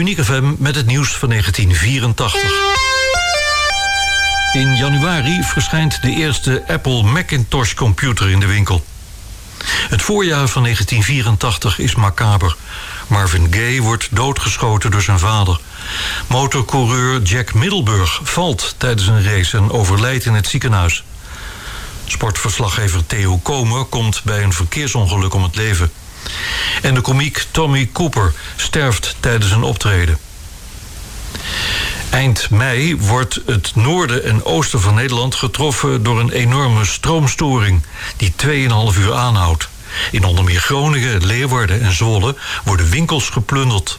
1 uur, Unieke FM met het nieuws van 1984. In januari verschijnt de eerste Apple Macintosh computer in de winkel. Het voorjaar van 1984 is macaber. Marvin Gaye wordt doodgeschoten door zijn vader. Motorcoureur Jack Middelburg valt tijdens een race en overlijdt in het ziekenhuis. Sportverslaggever Theo Komen komt bij een verkeersongeluk om het leven. En de komiek Tommy Cooper sterft tijdens een optreden. Eind mei wordt het noorden en oosten van Nederland getroffen door een enorme stroomstoring die 2,5 uur aanhoudt. In onder meer Groningen, Leeuwarden en Zwolle worden winkels geplunderd.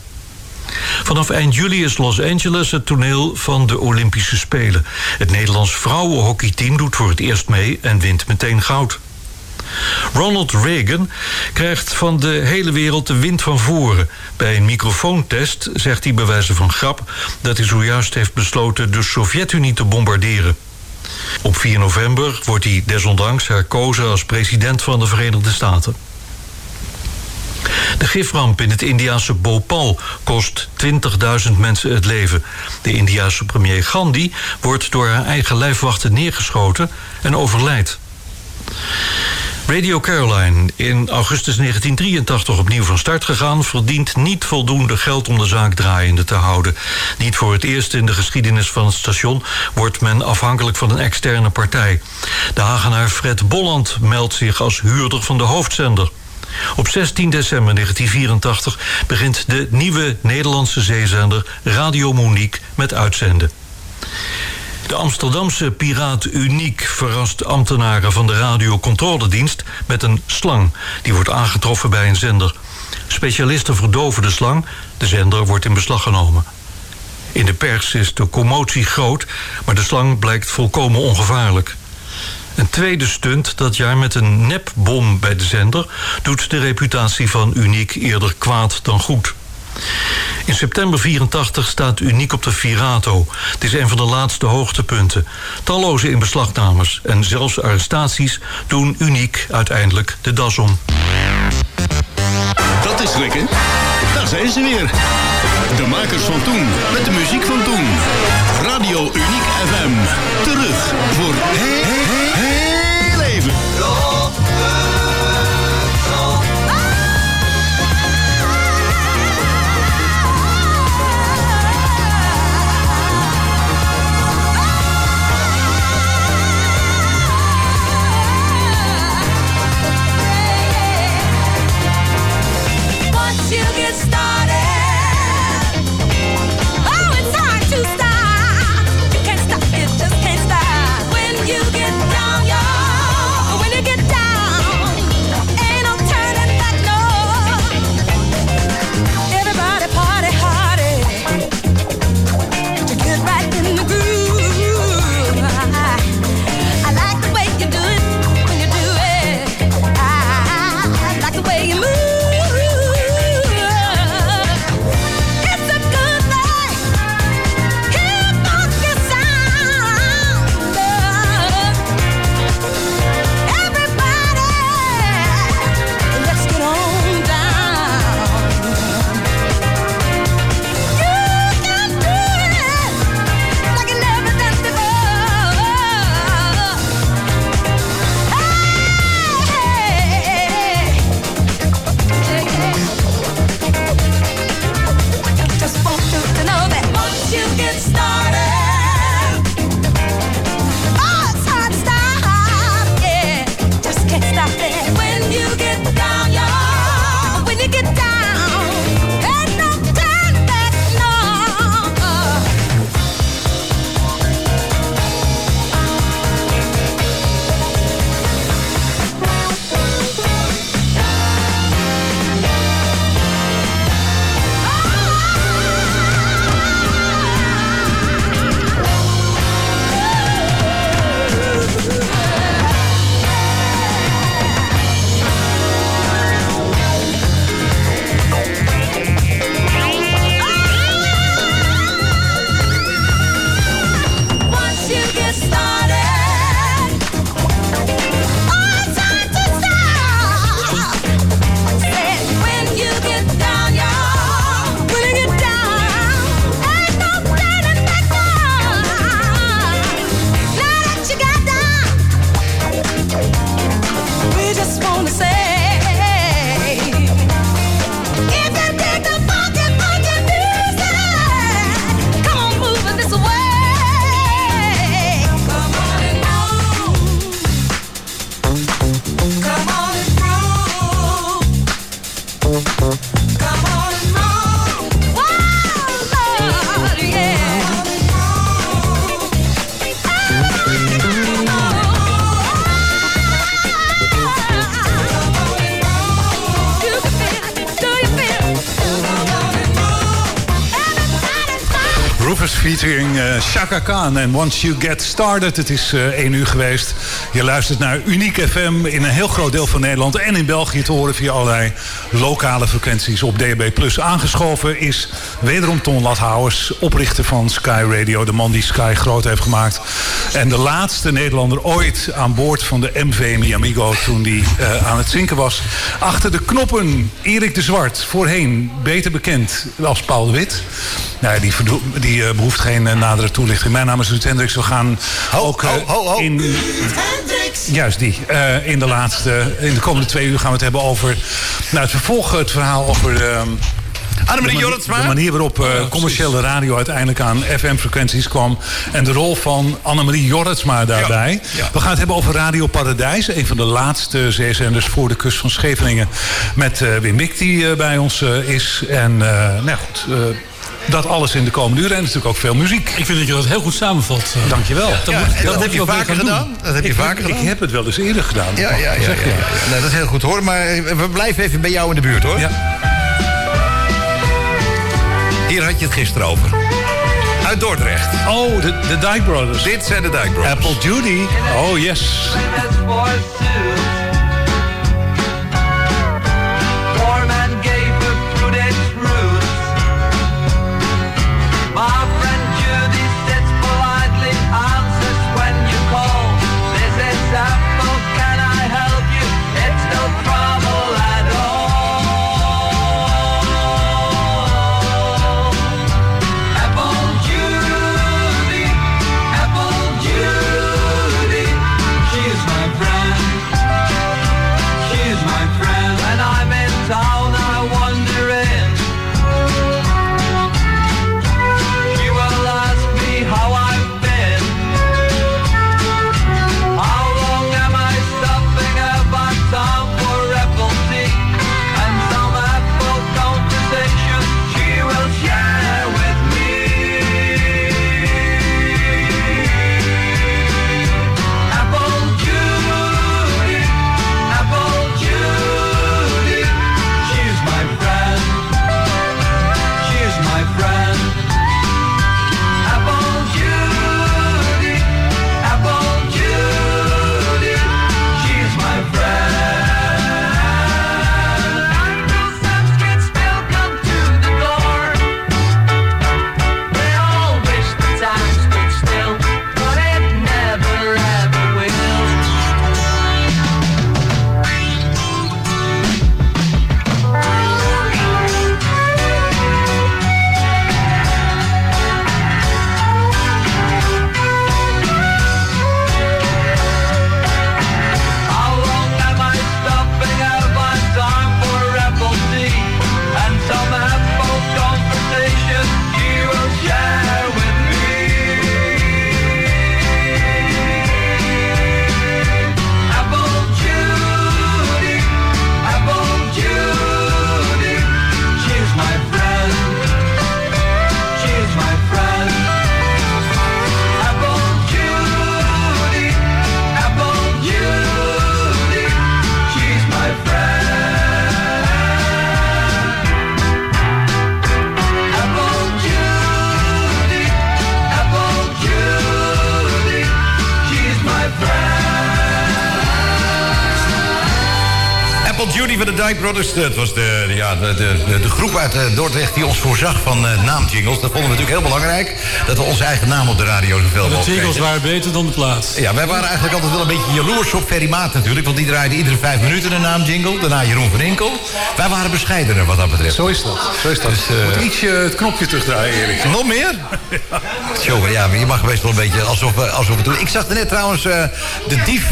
Vanaf eind juli is Los Angeles het toneel van de Olympische Spelen. Het Nederlands vrouwenhockeyteam doet voor het eerst mee en wint meteen goud. Ronald Reagan krijgt van de hele wereld de wind van voren. Bij een microfoontest zegt hij bij wijze van grap dat hij zojuist heeft besloten de Sovjet-Unie te bombarderen. Op 4 november wordt hij desondanks herkozen als president van de Verenigde Staten. De giframp in het Indiase Bhopal kost 20.000 mensen het leven. De Indiase premier Gandhi wordt door haar eigen lijfwachten neergeschoten en overlijdt. Radio Caroline, in augustus 1983 opnieuw van start gegaan... verdient niet voldoende geld om de zaak draaiende te houden. Niet voor het eerst in de geschiedenis van het station... wordt men afhankelijk van een externe partij. De Hagenaar Fred Bolland meldt zich als huurder van de hoofdzender. Op 16 december 1984 begint de nieuwe Nederlandse zeezender Radio Monique met uitzenden. De Amsterdamse piraat Uniek verrast ambtenaren van de radiocontroledienst met een slang. Die wordt aangetroffen bij een zender. Specialisten verdoven de slang. De zender wordt in beslag genomen. In de pers is de commotie groot, maar de slang blijkt volkomen ongevaarlijk. Een tweede stunt dat jaar met een nepbom bij de zender... doet de reputatie van Uniek eerder kwaad dan goed. In september 84 staat Uniek op de Virato. Het is een van de laatste hoogtepunten. Talloze inbeslagnames en zelfs arrestaties doen Uniek uiteindelijk de das om. Dat is lekker. Daar zijn ze weer. De makers van toen, met de muziek van toen. Radio Uniek FM. Terug voor heel, uh, Chaka Khan en Once You Get Started. Het is uh, 1 uur geweest. Je luistert naar Uniek FM in een heel groot deel van Nederland en in België te horen via allerlei lokale frequenties op DB+. Aangeschoven is wederom Ton Lathouwers, oprichter van Sky Radio, de man die Sky groot heeft gemaakt. En de laatste Nederlander ooit aan boord van de MV Miamigo toen die uh, aan het zinken was. Achter de knoppen Erik de Zwart, voorheen beter bekend als Paul de Wit. Nou, die, die uh, behoeft geen uh, nadere toelichting. Mijn naam is Ruud Hendricks. We gaan ho, ook uh, ho, ho, ho. in... Juist die. in de laatste, in de komende twee uur gaan we het hebben over... Nou, het vervolg, het verhaal over... Annemarie de, Jorritsma. de manier waarop uh, oh, commerciële radio uiteindelijk aan FM-frequenties kwam. En de rol van Annemarie Jorritsma daarbij. Ja, ja. We gaan het hebben over Radio Paradijs. Een van de laatste zeezenders voor de kust van Scheveningen. Met uh, Wim Wik die uh, bij ons is. En nou goed... dat alles in de komende uren en natuurlijk ook veel muziek. Ik vind dat je dat heel goed samenvat. Dankjewel. Dat, moet, dat, dat heb je vaker gedaan. Dat heb je ik, vaker ik, gedaan. Ik heb het wel eens eerder gedaan. Ja, ja, ja, ja, zeg, ja, ja. Nou, dat is heel goed hoor. Maar we blijven even bij jou in de buurt hoor. Ja. Hier had je het gisteren over. Uit Dordrecht. Oh, de, de Dyke Brothers. Dit zijn de Dyke Brothers. Apple Judy. Oh, yes. Brothers, het was de, ja, de, de, de groep uit Dordrecht die ons voorzag van uh, naamjingles. Dat vonden we natuurlijk heel belangrijk. Dat we onze eigen naam op de radio zoveel mogelijk De jingles waren beter dan de plaats. Ja, wij waren eigenlijk altijd wel een beetje jaloers op Ferry Maat natuurlijk. Want die draaide iedere vijf minuten een naamjingle. Daarna Jeroen van Inkel. Wij waren bescheidener wat dat betreft. Zo is dat. Zo is dat. Dus, uh, Moet ietsje het knopje terugdraaien, Erik. Nog meer? Jongen, ja, maar je mag best wel een beetje alsof, alsof we doen. Ik zag er net trouwens uh, de dief,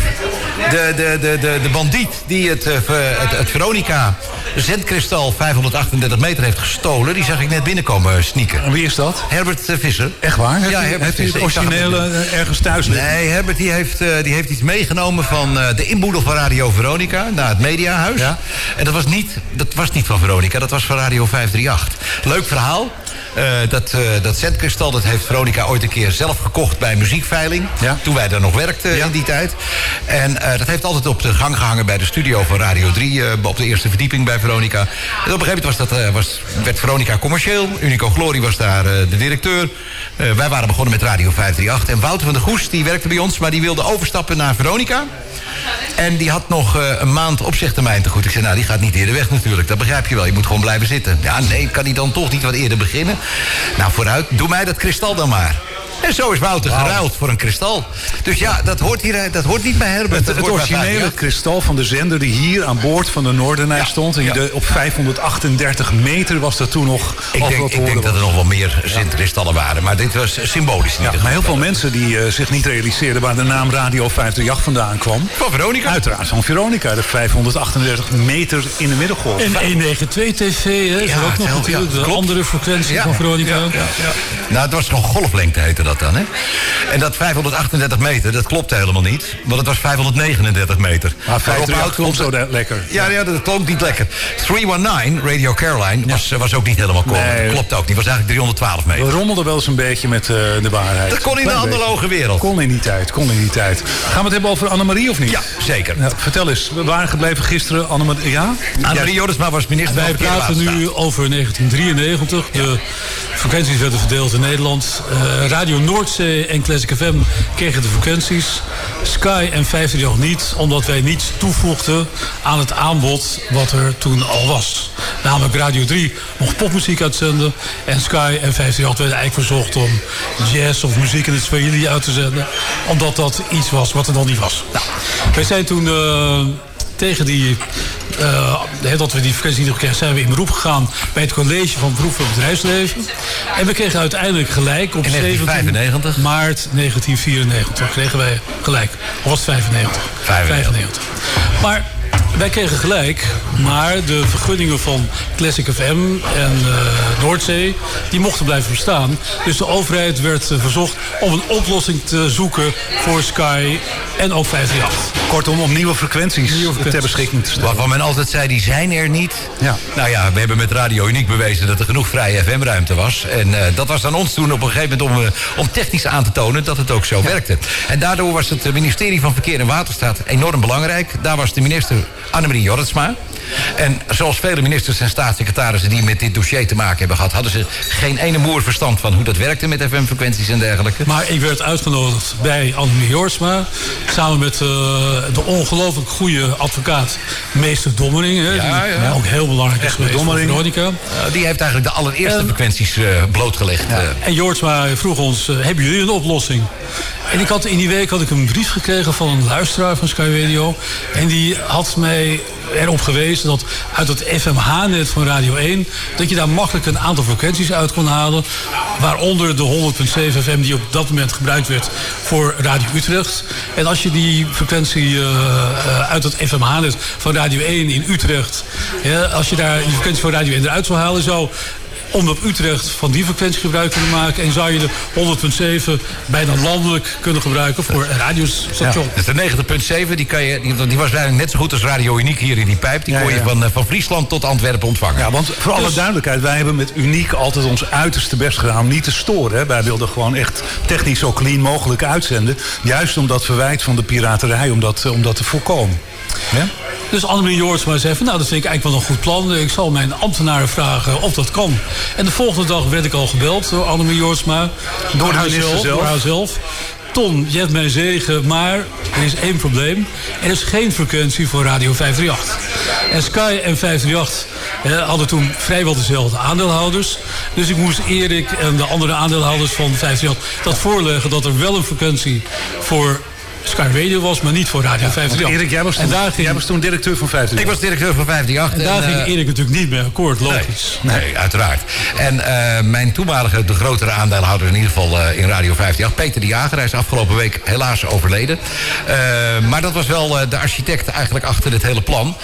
de, de, de, de, de bandiet die het, uh, het, het Veronica zendkristal 538 meter heeft gestolen. Die zag ik net binnenkomen sneaken. En wie is dat? Herbert uh, Visser. Echt waar? Ja, Herbert heeft hij het originele ergens thuis liggen? Nee, Herbert die heeft, die heeft iets meegenomen van de inboedel van Radio Veronica naar het Mediahuis. Ja? En dat was, niet, dat was niet van Veronica, dat was van Radio 538. Leuk verhaal. Eh, dat, eh, dat zendkristal dat heeft Veronica ooit een keer zelf gekocht bij muziekveiling. Ja. Toen wij daar nog werkten Ja. in die tijd. En eh, dat heeft altijd op de gang gehangen bij de studio van Radio 3. eh, op de eerste verdieping bij Veronica. En op een gegeven moment was dat, was, werd Veronica commercieel. Unico Glory was daar de directeur. Wij waren begonnen met Radio 538. En Wouter van der Goes die werkte bij ons, maar die wilde overstappen naar Veronica. En die had nog een maand opzichtermijn te goed. Ik zei, nou, die gaat niet eerder weg natuurlijk. Dat begrijp je wel. Je moet gewoon blijven zitten. Ja, nee, kan hij dan toch niet wat eerder beginnen? Nou, vooruit. Doe mij dat kristal dan maar. En zo is Wouter geruild voor een kristal. Dus ja, dat hoort, hier, eh, dat hoort niet bij Herbert. Het, het originele 538. kristal van de zender die hier aan boord van de Noorderlijn Ja, stond. En ja. de, op 538 meter was dat toen nog Ik denk, ik denk dat er nog wel meer zintkristallen waren. Maar dit was symbolisch in Ja, maar heel veel mensen die eh, zich niet realiseerden waar de naam Radio 538 vandaan kwam. Van Veronica. Uiteraard van Veronica, de 538 meter in de middengolf. En 192 TV, hè, is Ja, ook nog ja, natuurlijk. De andere frequentie van Veronica. Nou, het was gewoon golflengte heette dat dan, hè? En dat 538 meter, dat klopt helemaal niet. Want het was 539 meter. Maar Waarop 538 oud klonk komt zo er- lekker. Ja, ja, dat klonk niet lekker. 319, Radio Caroline, was, was ook niet helemaal correct. Nee. Dat klopt ook niet. was eigenlijk 312 meter. We rommelden wel eens een beetje met eh, de waarheid. Dat kon in de analoge wereld. Kon in die tijd, kon in die tijd. Gaan we het hebben over Annemarie of niet? Ja, zeker. Nou, vertel eens, we waren gebleven gisteren, Annemarie, ja? Annemarie Jorisma was minister Wij praten nu over 1993. De frequenties werden verdeeld in Nederland. Eh, Radio Noordzee en Classic FM kregen de frequenties. Sky en 538 niet, omdat wij niets toevoegden aan het aanbod wat er toen al was. Namelijk Radio 3 mocht popmuziek uitzenden. En Sky en 538 werden eigenlijk verzocht om jazz of muziek in het Swahili uit te zenden. Omdat dat iets was wat er nog niet was. Nou, wij zijn toen eh, tegen die hè, dat we die frequentie niet gekregen, zijn we in beroep gegaan bij het college van beroep van bedrijfsleven. En we kregen uiteindelijk gelijk op In 17 1995? maart 1994 kregen wij gelijk. Of was het 95? 95. Maar wij kregen gelijk, maar de vergunningen van Classic FM en eh, Noordzee, die mochten blijven bestaan. Dus de overheid werd eh, verzocht om een oplossing te zoeken voor Sky en ook 538. Kortom, om nieuwe frequenties, Nieuwe frequenties. ter beschikking te stellen. Waarvan men altijd zei, die zijn er niet. Ja. Nou ja, we hebben met Radio Uniek bewezen dat er genoeg vrije FM-ruimte was. En eh, dat was aan ons toen op een gegeven moment om, om technisch aan te tonen dat het ook zo werkte. En daardoor was het ministerie van Verkeer en Waterstaat enorm belangrijk. Daar was de minister Annemarie Jorritsma. En zoals vele ministers en staatssecretarissen die met dit dossier te maken hebben gehad... hadden ze geen ene moer verstand van hoe dat werkte met FM-frequenties en dergelijke. Maar ik werd uitgenodigd bij Annemie Jorsma. Samen met eh, de ongelooflijk goede advocaat Meester Dommering. Hè, Ja, die ja. ook heel belangrijk is geweest Dommering. Veronica. Die heeft eigenlijk de allereerste En- frequenties eh, blootgelegd. eh. En Joortsma vroeg ons, hebben jullie een oplossing? En ik had, in die week had ik een brief gekregen van een luisteraar van Sky Radio. En die had mij erop gewezen dat uit het FMH-net van Radio 1... dat je daar makkelijk een aantal frequenties uit kon halen. Waaronder de 100.7 FM die op dat moment gebruikt werd voor Radio Utrecht. En als je die frequentie eh, eh, uit het FMH-net van Radio 1 in Utrecht... Ja, als je daar die frequentie van Radio 1 eruit zou halen... zou om op Utrecht van die frequentie gebruik kunnen maken. En zou je de 100.7 bijna landelijk kunnen gebruiken voor een radiostation. Dus de 90.7, die, kan je, die, die was eigenlijk net zo goed als Radio Uniek hier in die pijp. Die Ja, kon je ja. van, eh, van Friesland tot Antwerpen ontvangen. Ja, want voor alle Dus- duidelijkheid, wij hebben met Uniek altijd ons uiterste best gedaan om niet te storen. Hè. Wij wilden gewoon echt technisch zo clean mogelijk uitzenden. Juist om dat verwijt van de piraterij, om dat, om dat te voorkomen. Ja? Dus Annemarie Joortsma zei van, nou, dat vind ik eigenlijk wel een goed plan. Ik zal mijn ambtenaren vragen of dat kan. En de volgende dag werd ik al gebeld door Annemarie Joortsma. Door, de haar minister zelf, zelf. Door haarzelf. Ton, je hebt mijn zegen, maar er is één probleem. Er is geen frequentie voor Radio 538. En Sky en 538 eh, hadden toen vrijwel dezelfde aandeelhouders. Dus ik moest Erik en de andere aandeelhouders van 538 dat voorleggen... dat er wel een frequentie voor Sky Radio was, maar niet voor Radio 538. Erik, jij was, toen, en daar ging, jij was toen directeur van 50. Ik was directeur van 538. en daar en, ging eh, Erik natuurlijk niet mee akkoord, logisch. nee, uiteraard. En eh, mijn toenmalige, de grotere aandeelhouder in ieder geval eh, in Radio 58, Peter de Jager, hij is afgelopen week helaas overleden. Maar dat was wel de architect eigenlijk achter dit hele plan,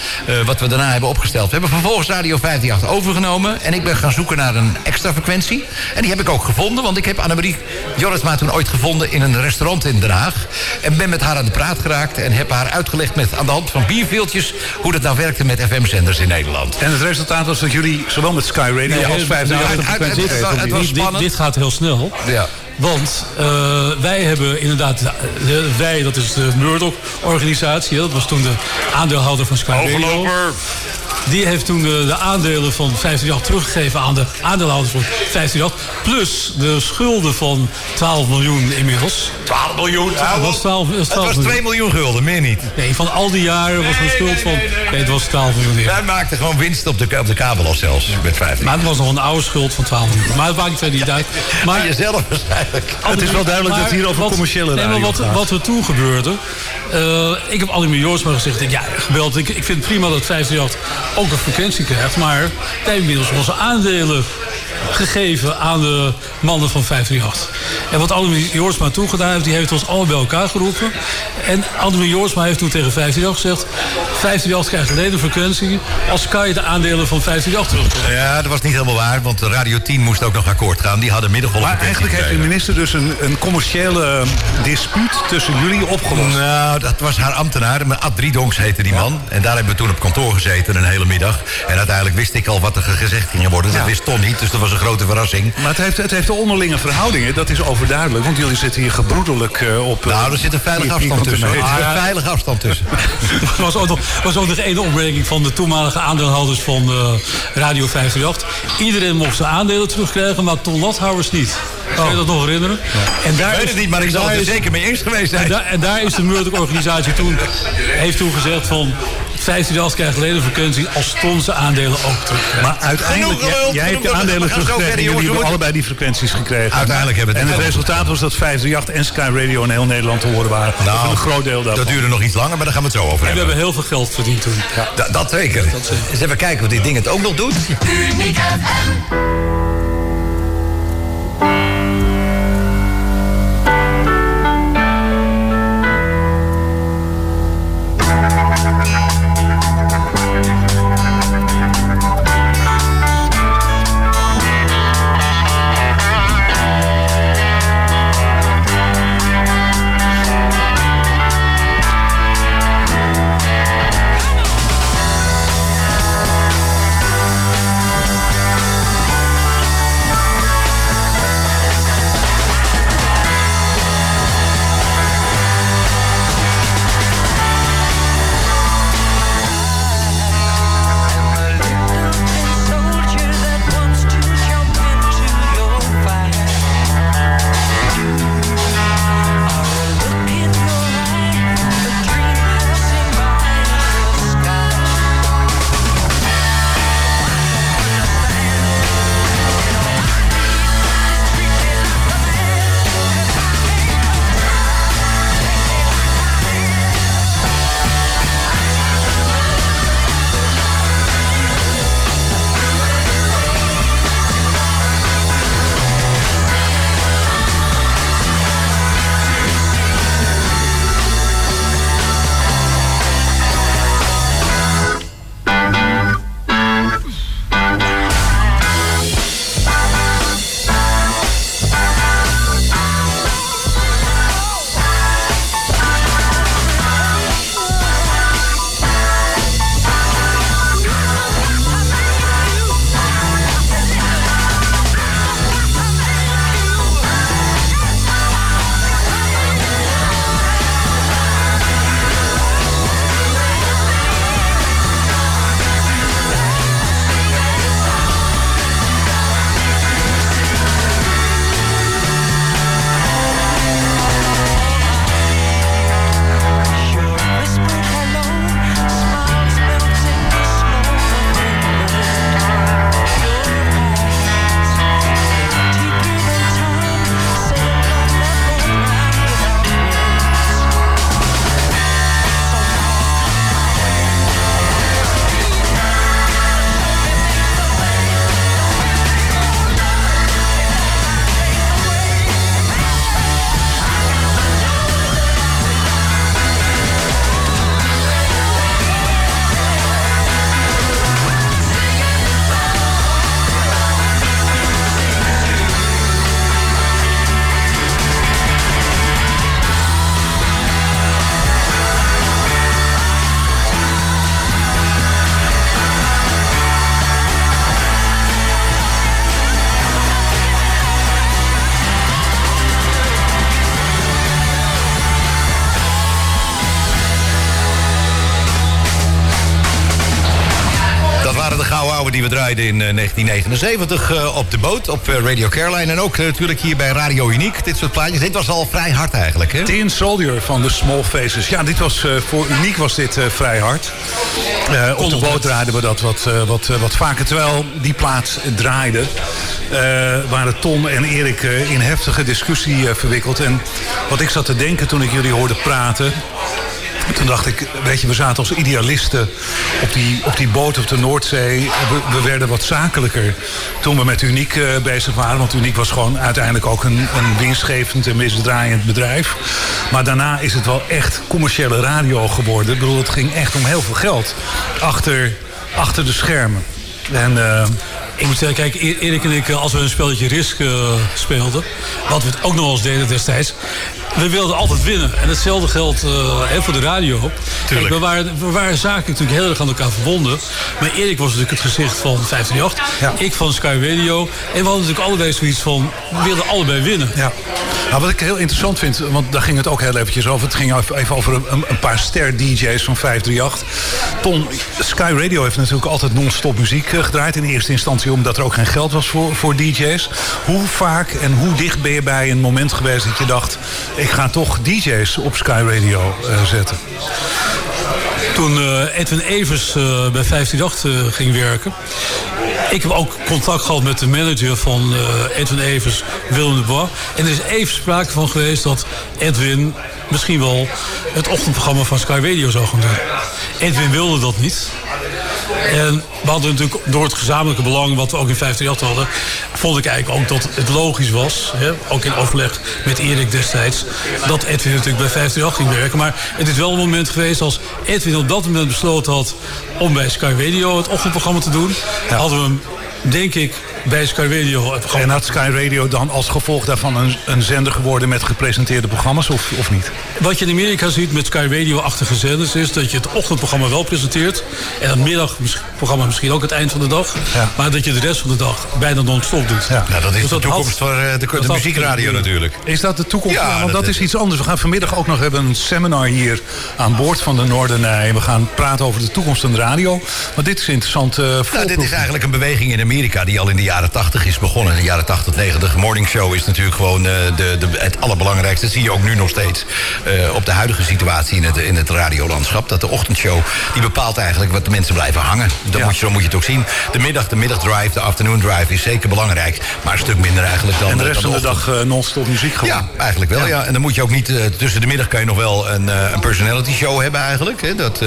wat we daarna hebben opgesteld. We hebben vervolgens Radio 58 overgenomen en ik ben gaan zoeken naar een extra frequentie. En die heb ik ook gevonden, want ik heb Annemarie Jorritsma toen ooit gevonden in een restaurant in Den Haag. En ben met met haar aan de praat geraakt... en heb haar uitgelegd met, aan de hand van bierveeltjes... hoe dat nou werkte met FM-zenders in Nederland. En het resultaat was dat jullie zowel met Sky Radio als 50 nou, jaar de uit- uit- frequentie het- kregen. het was Dit, gaat heel snel. Ja. Want eh, wij hebben inderdaad, de, wij, dat is de Murdoch-organisatie, dat was toen de aandeelhouder van Sky Radio. Die heeft toen de, de aandelen van 538 teruggegeven aan de aandeelhouders van 538. Plus de schulden van 12 miljoen inmiddels. 12 miljoen. Dat was 12, dat was Het 12 was miljoen. 2 miljoen gulden, meer niet. Nee, van al die jaren was er een schuld van... Nee, het was 12 miljoen. ja. Hij maakte gewoon winst op de, op de kabel al zelfs, met 15. Maar het was nog een oude schuld van 12 miljoen. Maar het maakt verder niet uit. Maar Maar jezelf waarschijnlijk. Het is wel duidelijk dat het hier over wat- commerciële nee, maar wat, gaat. wat er toen gebeurde... eh, ik heb Annemie Joorsma gezegd... ik, Ja, gebeld. Ik, ik vind het prima dat 538 ook een frequentie krijgt. Maar wij inmiddels onze aandelen gegeven aan de mannen van 538. En wat Annemie Joorsma toen gedaan heeft... die heeft ons allemaal bij elkaar geroepen. En Annemie Joorsma heeft toen tegen 538 gezegd... 538 krijgt alleen een frequentie... als Sky de aandelen van 538 terugkrijgt. Ja, dat was niet helemaal waar, want Radio 10 moest ook nog akkoord gaan. Die hadden middengolf. Maar eigenlijk heeft de minister dus een, een commerciële dispuut tussen jullie opgelost. Nou, dat was haar ambtenaar. Maar Ad Driedonks heette die man. En daar hebben we toen op kantoor gezeten een hele middag. En uiteindelijk wist ik al wat er gezegd ging worden. Dat Ja. wist Ton niet, dus dat was een grote verrassing. Maar het heeft, het heeft de onderlinge verhoudingen, dat is overduidelijk. Want jullie zitten hier gebroedelijk eh, op... eh, Nou, er zit een veilige afstand tussen. meter. Een veilige afstand tussen. Er was ook nog, was ook nog één opmerking van de toenmalige aandeelhouders van eh, Radio 538. Iedereen mocht zijn aandelen terugkrijgen, maar Ton Lathouwers niet. Kan je dat nog herinneren? En daar Ik weet het niet, maar ik zal het er zeker mee eens geweest En zijn. en daar is de Murdoch-organisatie toen, heeft toen gezegd van... 15 krijgt alleen een frequentie als Ton zijn aandelen ook terugkrijgt. Maar uiteindelijk, jij, jij hebt genoeg aandelen teruggekregen. Jullie hebben we allebei die frequenties gekregen. Uiteindelijk hebben we En het het resultaat was dat 538 en Sky Radio in heel Nederland te horen waren. Nou, een groot deel daarvan. Dat duurde nog iets langer, maar daar gaan we het zo over En we hebben. hebben heel veel geld verdiend toen. Da- dat zeker. Eens even kijken of dit ding het ook nog doet. Die we draaiden in eh, 1979 eh, op de boot, op eh, Radio Caroline. En ook eh, natuurlijk hier bij Radio Uniek, dit soort plaatjes. Dit was al vrij hard eigenlijk, hè? Soldier van de Small Faces. Ja, dit was, eh, voor Uniek was dit eh, vrij hard. Eh, op de boot draaiden we dat wat, eh, wat, eh, wat vaker. Terwijl die plaat draaide, eh, waren Ton en Erik eh, in heftige discussie eh, verwikkeld. En wat ik zat te denken toen ik jullie hoorde praten... Toen dacht ik, weet je, we zaten als idealisten op die, op die boot op de Noordzee. We, we werden wat zakelijker toen we met Uniek eh, bezig waren. Want Uniek was gewoon uiteindelijk ook een, een winstgevend en misdraaiend bedrijf. Maar daarna is het wel echt commerciële radio geworden. Ik bedoel, het ging echt om heel veel geld achter, achter de schermen. En eh, Ik moet zeggen, kijk, E- Erik en ik, eh, als we een spelletje Risk eh, speelden... wat we het ook nog wel eens deden destijds... we wilden altijd winnen. En hetzelfde geldt hè, voor de radio. Kijk, we, waren, we waren zakelijk natuurlijk heel erg aan elkaar verbonden. Maar Erik was natuurlijk het gezicht van 538. Ja. Ik van Sky Radio. En we hadden natuurlijk allebei zoiets van... we wilden allebei winnen. Ja. Nou, wat ik heel interessant vind, want daar ging het ook heel eventjes over. Het ging even over een, een paar ster-dj's van 538. Ton, Sky Radio heeft natuurlijk altijd non-stop muziek gedraaid. In eerste instantie omdat er ook geen geld was voor, voor dj's. Hoe vaak en hoe dicht ben je bij een moment geweest dat je dacht... ik ga toch dj's op Sky Radio eh, zetten? Toen eh, Edwin Evers eh, bij 158 eh, ging werken. Ik heb ook contact gehad met de manager van Edwin Evers, Willem de Bois. En er is even sprake van geweest dat Edwin misschien wel het ochtendprogramma van Sky Radio zou gaan doen. Edwin wilde dat niet. En we hadden natuurlijk door het gezamenlijke belang wat we ook in 538 hadden... vond ik eigenlijk ook dat het logisch was, hè, ook in overleg met Erik destijds... dat Edwin natuurlijk bij 538 ging werken. Maar het is wel een moment geweest als Edwin op dat moment besloten had... om bij Sky Radio het ochtendprogramma te doen. Hadden we hem, denk ik, bij Sky Radio En had Sky Radio dan als gevolg daarvan een, een zender geworden met gepresenteerde programma's of, of niet? Wat je in Amerika ziet met Sky Radio-achtige zenders... is dat je het ochtendprogramma wel presenteert... en het middagprogramma misschien ook het eind van de dag... Ja. maar dat je de rest van de dag bijna non-stop doet. Ja. Nou, dat is Dus de toekomst had- voor eh, de, muziekradio natuurlijk. Is dat de toekomst? Ja, Ja, want dat- dat is iets anders. We gaan vanmiddag ook nog hebben een seminar hier aan boord van de Noordernij. We gaan praten over de toekomst van de radio. Maar dit is interessant. eh Nou, dit is eigenlijk een beweging in Amerika die al in de jaren 80 is begonnen. In de jaren 80, 90. Morning Show is natuurlijk gewoon eh, de, de, het allerbelangrijkste. Dat zie je ook nu nog steeds eh, op de huidige situatie in het, in het radiolandschap. Dat de ochtendshow, die bepaalt eigenlijk wat de mensen blijven hangen. Dat Ja. moet je, zo moet je het ook zien. De middag, de middagdrive, de afternoon drive is zeker belangrijk. Maar een stuk minder eigenlijk dan En de eh, rest van de dag eh, non-stop muziek gewoon. Ja, eigenlijk wel, ja. En dan moet je ook niet... tussen de middag kan je nog wel een, een personality show hebben eigenlijk. Hè. Dat,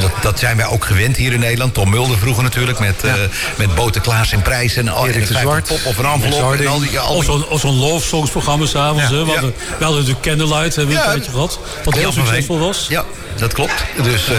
dat, dat zijn wij ook gewend hier in Nederland. Tom Mulder vroeger natuurlijk met, eh met Boten Klaas en Prijs en, al- Erik de 50 Zwart. pop of een envelop. Max Harding. En al die, al Of die- zo'n of zo'n love songs programma s'avonds. Ja. We, hadden, we hadden natuurlijk Candlelight, hebben we een tijdje gehad. Wat heel succesvol was. Ja, dat klopt. Dus, eh,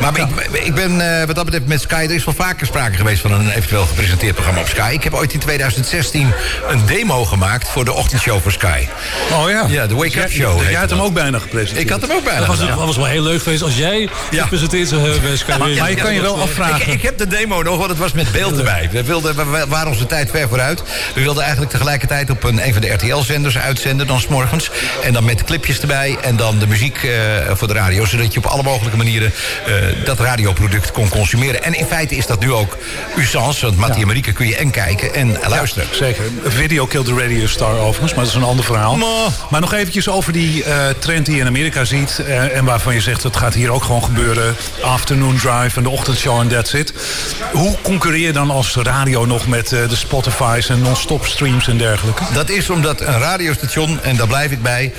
maar ik, ik ben eh, wat dat betreft met Sky... Er is wel vaker sprake geweest van een eventueel gepresenteerd programma op Sky. Ik heb ooit in 2016 een demo gemaakt voor de ochtendshow voor Sky. Oh ja. Ja, de Wake Up Show Jij, had hem ook bijna gepresenteerd. Ik had hem ook bijna Dat was, dat was wel heel leuk geweest als jij gepresenteerd zou hebben bij Sky Radio. maar je kan je wel afvragen. Ik, ik heb de demo nog, want het was met beeld erbij. We, wilden, we- waren onze tijd ver vooruit. We wilden eigenlijk tegelijkertijd op een, een van de RTL-zenders uitzenden, dan s'morgens. En dan met clipjes erbij en dan de muziek eh, voor de radio. Zodat je op alle mogelijke manieren eh, dat radioproduct kon consumeren. En in feite is dat nu ook usance, want Mattie en Marieke kun je en kijken en luisteren. Zeker. Video killed the radio star overigens, maar dat is een ander verhaal. Maar- Maar nog eventjes over die eh, trend die je in Amerika ziet... eh, en waarvan je zegt, het gaat hier ook gewoon gebeuren. Afternoon drive en de ochtendshow en that's it. Hoe concurreer je dan als radio nog met de Spotify's en non-stop streams en dergelijke? Dat is omdat een radiostation, en daar blijf ik bij...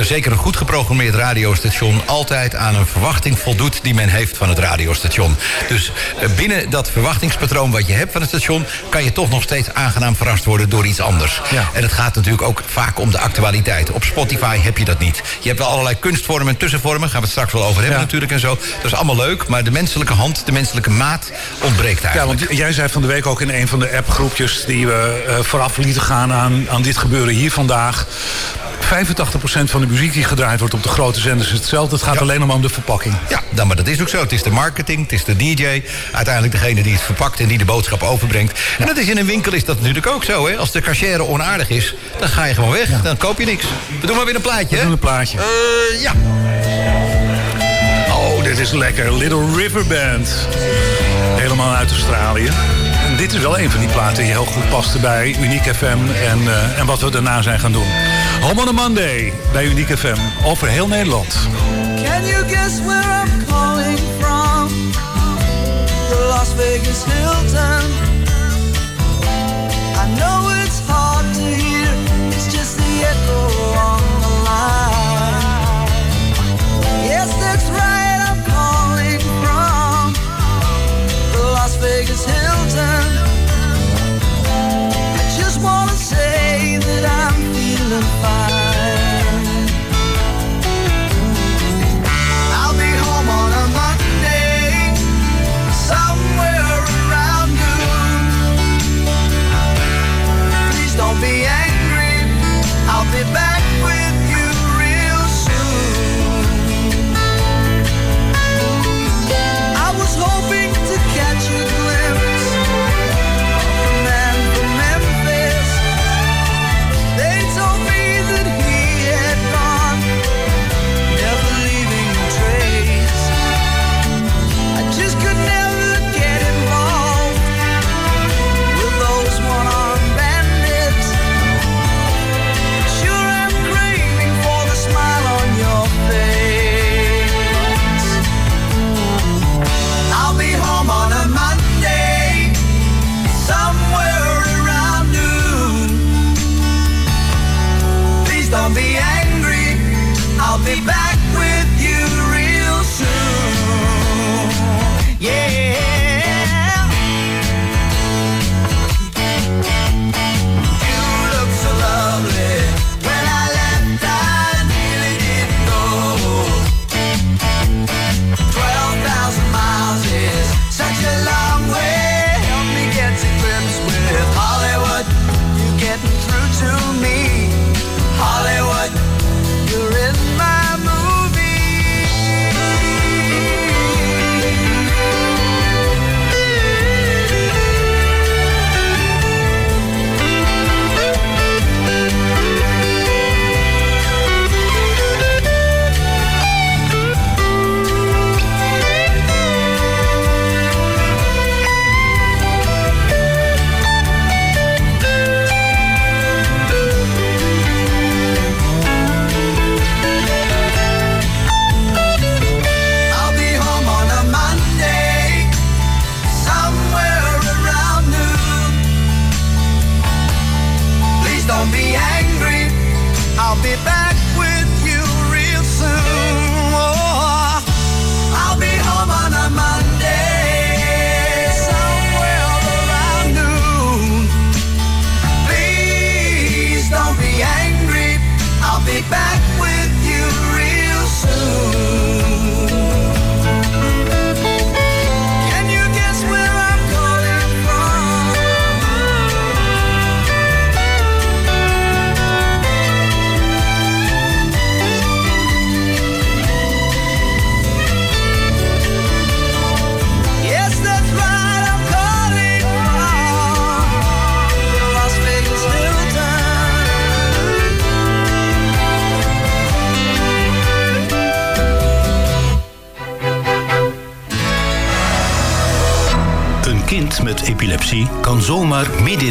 zeker een goed geprogrammeerd radiostation... altijd aan een verwachting voldoet die men heeft van het radiostation. Dus eh, binnen dat verwachtingspatroon wat je hebt van het station... kan je toch nog steeds aangenaam verrast worden door iets anders. Ja. En het gaat natuurlijk ook vaak om de actualiteit. Op Spotify heb je dat niet. Je hebt wel allerlei kunstvormen en tussenvormen. Gaan we het straks wel over hebben Ja. natuurlijk en zo. Dat is allemaal leuk, maar de menselijke hand, de menselijke maat... ontbreekt Ja, eigenlijk. want jij zei van de week ook in een van de appgroepjes... die we eh, vooraf lieten gaan aan, aan dit gebeuren hier vandaag... 85% van de muziek die gedraaid wordt op de grote zenders is hetzelfde. Het gaat Ja. alleen nog maar om de verpakking. Ja, dan, maar dat is ook zo. Het is de marketing, het is de DJ. Uiteindelijk degene die het verpakt en die de boodschap overbrengt. En dat is in een winkel is dat natuurlijk ook zo. Hè? Als de cashier onaardig is, dan ga je gewoon weg. Dan koop je niks. We doen maar weer een plaatje. We hè? doen een plaatje. Eh, ja. Oh, dit is lekker. Little River Band. Helemaal uit Australië. Dit is wel een van die platen die heel goed paste bij Unique FM en, eh, en wat we daarna zijn gaan doen. Home on a Monday bij Unique FM over heel Nederland.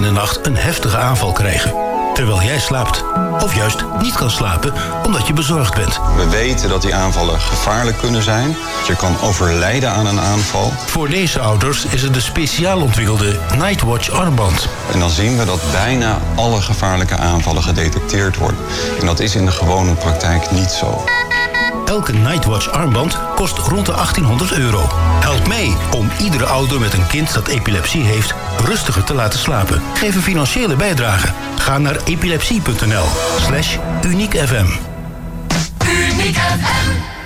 De nacht een heftige aanval krijgen. Terwijl jij slaapt. Of juist niet kan slapen omdat je bezorgd bent. We weten dat die aanvallen gevaarlijk kunnen zijn. Je kan overlijden aan een aanval. Voor deze ouders is het de speciaal ontwikkelde Nightwatch armband. En dan zien we dat bijna alle gevaarlijke aanvallen gedetecteerd worden. En dat is in de gewone praktijk niet zo. Elke Nightwatch armband kost rond de 1800 euro. Help mee om iedere ouder met een kind dat epilepsie heeft rustiger te laten slapen. Geef een financiële bijdrage. Ga naar epilepsie.nl slash uniekfm. Uniek FM.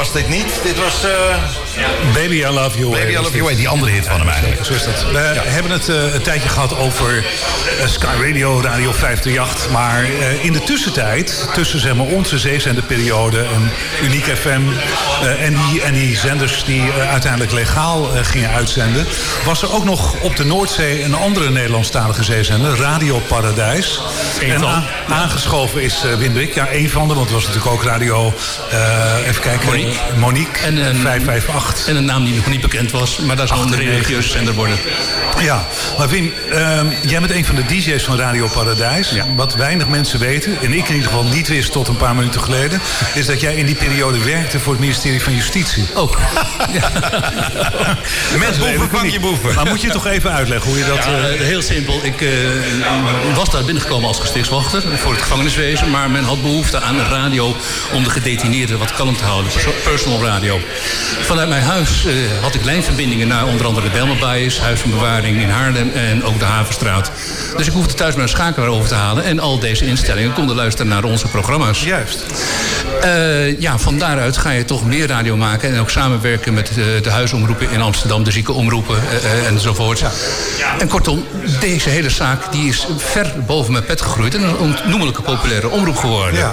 Was dit niet. Dit was eh, Baby, I Love You. Baby I Love. You Way, die andere hit van hem eigenlijk. Zo is dat. We hebben het eh, een tijdje gehad over eh, Sky Radio, Radio 538. Maar eh, in de tussentijd, tussen zeg maar, onze zeezenderperiode en Uniek FM... en, die, en die zenders die uiteindelijk legaal gingen uitzenden... was er ook nog op de Noordzee een andere Nederlandstalige zeezender, Radio Paradijs. Eén en van. aan- aangeschoven is Wim Brik. Ja, één van de, want het was natuurlijk ook Radio... even kijken, Monique. Monique, En een- 558. En een naam die nog niet bekend was, maar daar zal een 98. religieuze zender worden. Ja, maar Wim, ehm, jij bent een van de DJ's van Radio Paradijs. Wat weinig mensen weten, en ik in ieder geval niet wist tot een paar minuten geleden, is dat jij in die periode werkte voor het ministerie van Justitie. Ook. Met boeven vang je boeven. Maar moet je toch even uitleggen hoe je dat. Ja, eh, heel simpel. Ik eh, was daar binnengekomen als gestichtswachter voor het gevangeniswezen. Maar men had behoefte aan een radio om de gedetineerden wat kalm te houden. Perso- Personal radio. Vanuit mijn huis eh, had ik lijnverbindingen naar onder andere de Huis van Bewaring in Haarlem en ook de Havenstraat. Dus ik hoefde thuis maar een schakelaar over te halen. En al deze instellingen konden luisteren naar onze programma's. Juist. Eh, ja, van daaruit ga je toch meer radio maken. En ook samenwerken met de, de huisomroepen in Amsterdam, de ziekenomroepen eh, eh, enzovoort. En kortom, deze hele zaak die is ver boven mijn pet gegroeid. En een onnoemelijke populaire omroep geworden. Ja.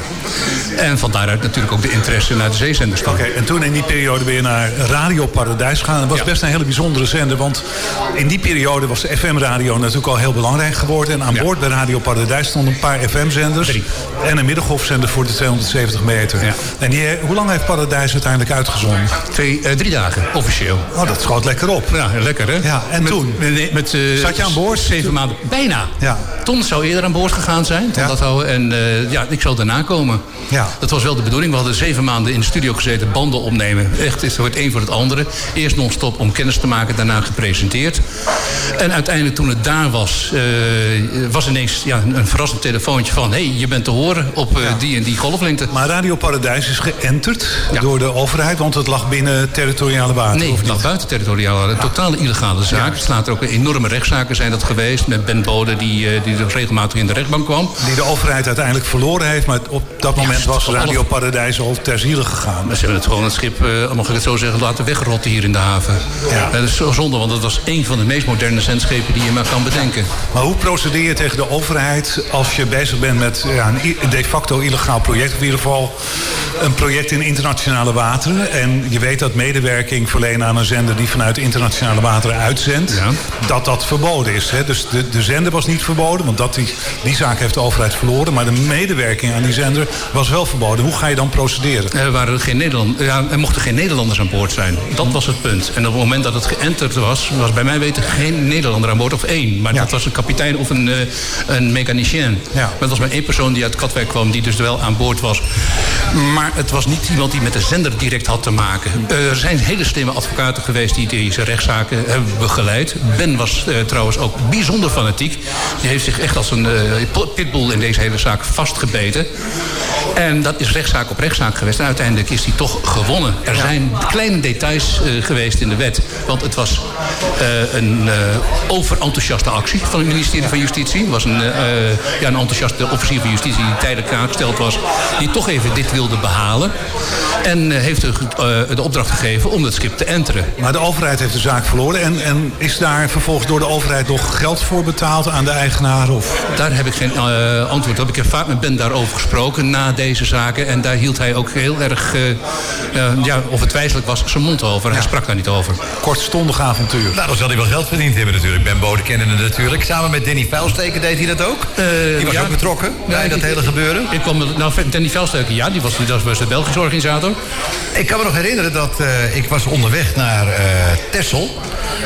En van daaruit natuurlijk ook de interesse naar de zeezenders. Oké, en toen in die periode ben je naar Radio Paradijs gegaan. Dat was Ja. best een hele bijzondere zender, want in die periode was de FM-radio natuurlijk al heel belangrijk geworden. En aan Ja. boord bij Radio Paradijs stonden een paar FM-zenders en een middengolfzender voor de 270 meter. Ja. En die, hoe lang heeft Paradijs uiteindelijk uitgezonden? Twee, eh, drie dagen, officieel. Oh, dat schoot lekker op. Ja, lekker hè? Ja, en met, toen? Met, met, eh, Zat je aan boord? Zeven maanden. Bijna. Ja. Ton zou eerder aan boord gegaan zijn. Ton Ja. dat houden. En eh, ja, ik zou daarna komen. Ja. Dat was wel de bedoeling. We hadden zeven maanden in de studio gezeten, banden opnemen. Echt, het wordt één voor het andere. Eerst non-stop om kennis te maken, daarna gepresenteerd. En uiteindelijk toen het daar was, eh, was ineens ja, een, verrassend telefoontje van... hé, hey, je bent te horen op eh, die en die golflengte. Maar Radio Paradijs is geënterd Ja. door de overheid, want het lag binnen territoriale water. Nee, het lag buiten territoriaal. Een totale illegale zaak. Er later ook enorme rechtszaken zijn dat geweest. Met Ben Bode, die, eh, die er regelmatig in de rechtbank kwam. Die de overheid uiteindelijk verloren heeft, maar op dat moment Ja, was alle- Radio Paradijs al ter ziele gegaan. Maar ze hebben het gewoon het schip, eh, mag ik het zo zeggen, laten wegrotten hier in de haven. Ja. Dat is zo zonde, want het was een van de meest moderne zendschepen die je maar kan bedenken. Maar hoe procedeer je tegen de overheid als je bezig bent met ja, een de facto illegaal project? Of in ieder geval een project in internationale wateren. En je weet dat medewerking verlenen aan een zender die vanuit internationale wateren uitzendt. Ja. Dat dat verboden is. Hè? Dus de, de zender was niet verboden, want dat die, die zaak heeft de overheid verloren. Maar de medewerking aan die zender was wel verboden. Hoe ga je dan procederen? Er, waren geen Nederland, ja, er mochten geen Nederlanders aan boord zijn. Dat was het punt. En op het moment dat het geënterd was, was bij mij weten geen Nederlander aan boord. Of één. Maar Ja. dat was een kapitein of een, eh, een mechanicien. Ja. Maar het was maar één persoon die uit Katwijk kwam, die dus wel aan boord was. Maar het was niet iemand die met de zender direct had te maken. Er zijn hele slimme advocaten geweest die deze rechtszaken hebben begeleid. Ben was eh, trouwens ook bijzonder fanatiek. Die heeft zich echt als een eh, pitbull in deze hele zaak vastgebeten. En dat is rechtszaak op rechtszaak geweest. En uiteindelijk is hij toch gewonnen. Er zijn kleine details eh, geweest in de wet. Want het was eh, een eh, overenthousiaste actie van het ministerie van Justitie. Het was een, eh, ja, een enthousiaste officier van Justitie die tijdelijk aangesteld was. Die toch even dit wilde behalen. En eh, heeft de, eh, de opdracht gegeven om het schip te enteren. Maar de overheid heeft de zaak verloren. En, en is daar vervolgens door de overheid nog geld voor betaald aan de eigenaar? Of? Daar heb ik geen eh, antwoord op. Ik heb vaak met Ben daarover gesproken na deze zaken. En daar hield hij ook heel erg, ja, of het wijselijk was, zijn mond over. Hij sprak daar niet over. Kortstondig avontuur. Nou, dan zal hij wel geld verdiend hebben natuurlijk. Ben Bode kennen het natuurlijk. Samen met Danny Vuilsteken deed hij dat ook. die was ja. ook betrokken bij Ja, dat ik- hele gebeuren. Ik kwam, met- nou, Danny Velstuiken, ja, die was, die was de Belgische organisator. Ik kan me nog herinneren dat eh, ik was onderweg naar eh Texel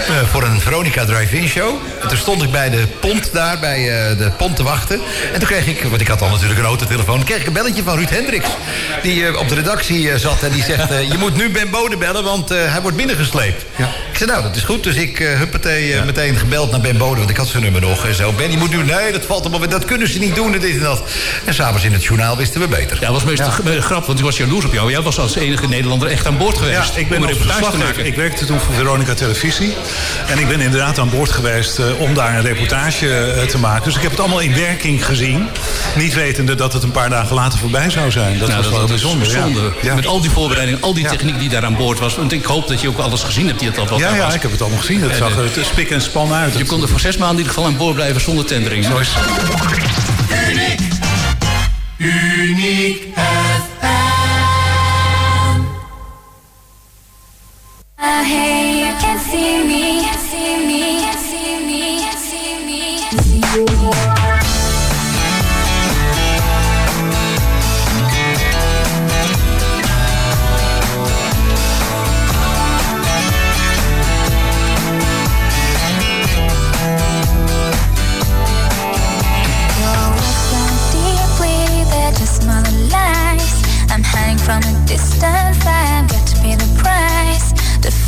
eh, voor een Veronica Drive-In show. En toen stond ik bij de pont daar, bij eh, de pont te wachten. En toen kreeg ik, want ik had al natuurlijk een autotelefoon... kreeg ik een belletje van Ruud Hendricks. Die eh, op de redactie eh, zat en die zegt... eh, je moet nu Ben Bode bellen, want eh, hij wordt binnengesleept. Ik zei, nou, dat is goed. Dus ik uh, huppatee meteen gebeld naar Ben Bode, want ik had zijn nummer nog. En zo, Ben, je moet nu... Nee, dat valt allemaal. Dat kunnen ze niet doen en dit en dat. En s'avonds in het journaal wisten we beter. Ja, dat was meestal ja. Grap, want ik was jaloers op jou. Jij was als enige Nederlander echt aan boord geweest. Ja, ik ben om een reportage te maken. Ik werkte toen voor Veronica Televisie. En ik ben inderdaad aan boord geweest eh, om daar een reportage eh, te maken. Dus ik heb het allemaal in werking gezien. Niet wetende dat het een paar dagen later voorbij zou zijn. Dat Nou, was wel is bijzonder. ja. bijzonder. Ja. Met al die voorbereidingen, al die Ja. techniek die daar aan boord was. Want ik hoop dat je ook alles gezien hebt die het al wat Ja, daar ja, was. ik heb het allemaal gezien. Het En, zag eh, er spik en span uit. Je kon er voor zes maanden in ieder geval aan boord blijven zonder tendering. Zo is Uniek Uh, hey, you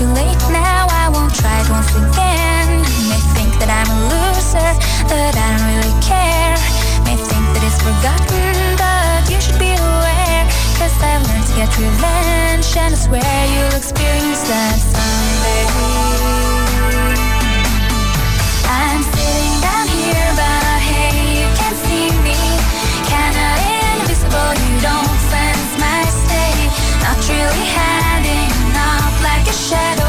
Too late now, I won't try it once again. That I'm a loser, but I don't really care. May think that it's forgotten, but you should be aware. Cause I've learned to get revenge, and I swear you'll experience that someday. I'm sitting down here, but hey, you can't see me. Kinda invisible, you don't sense my state. Not really hiding out like a shadow.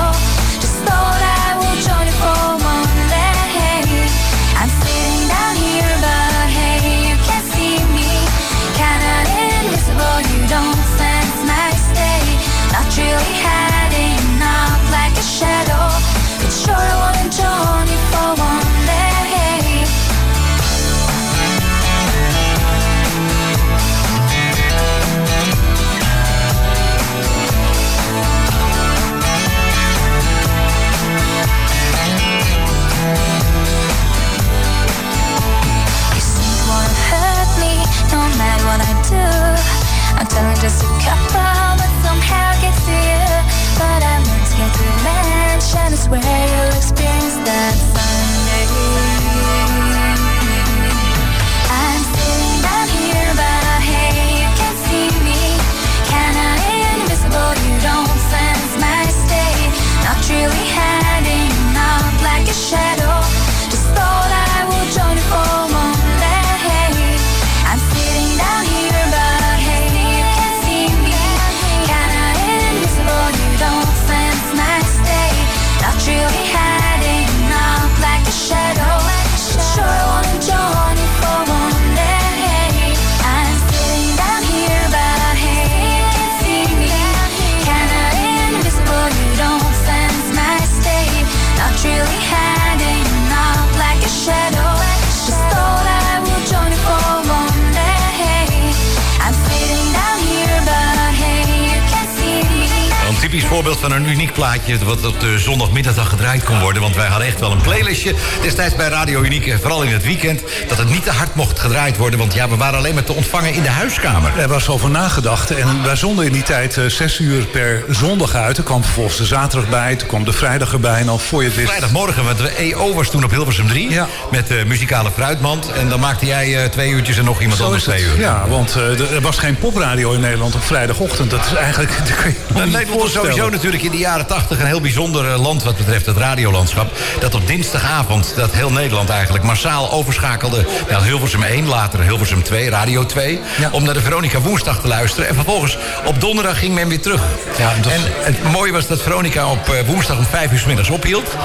Voorbeeld van een uniek plaatje... wat op de zondagmiddag gedraaid kon worden. Want wij hadden echt wel een playlistje destijds bij Radio Uniek... en vooral in het weekend, dat het niet te hard mocht gedraaid worden. Want ja, we waren alleen maar te ontvangen in de huiskamer. Er was over nagedacht. En wij zonden in die tijd eh, zes uur per zondag uit. Er kwam vervolgens de zaterdag bij. Toen kwam de vrijdag erbij. En al voor je het wist... Vrijdagmorgen, want de EO was toen op Hilversum 3... Ja. met de muzikale fruitmand. En dan maakte jij eh, twee uurtjes en nog iemand Zo anders twee uur. Ja, want eh, er was geen popradio in Nederland op vrijdagochtend. Dat is eigenlijk... Dat Dat me sowieso sowieso natuurlijk in de jaren 80 een heel bijzonder eh, land wat betreft het radiolandschap. Dat op dinsdagavond dat heel Nederland eigenlijk massaal overschakelde naar Hilversum 1, later Hilversum 2, Radio 2. Om naar de Veronica Woensdag te luisteren. En vervolgens op donderdag ging men weer terug. En het mooie was dat Veronica op eh, woensdag om 5 uur 's middags ophield.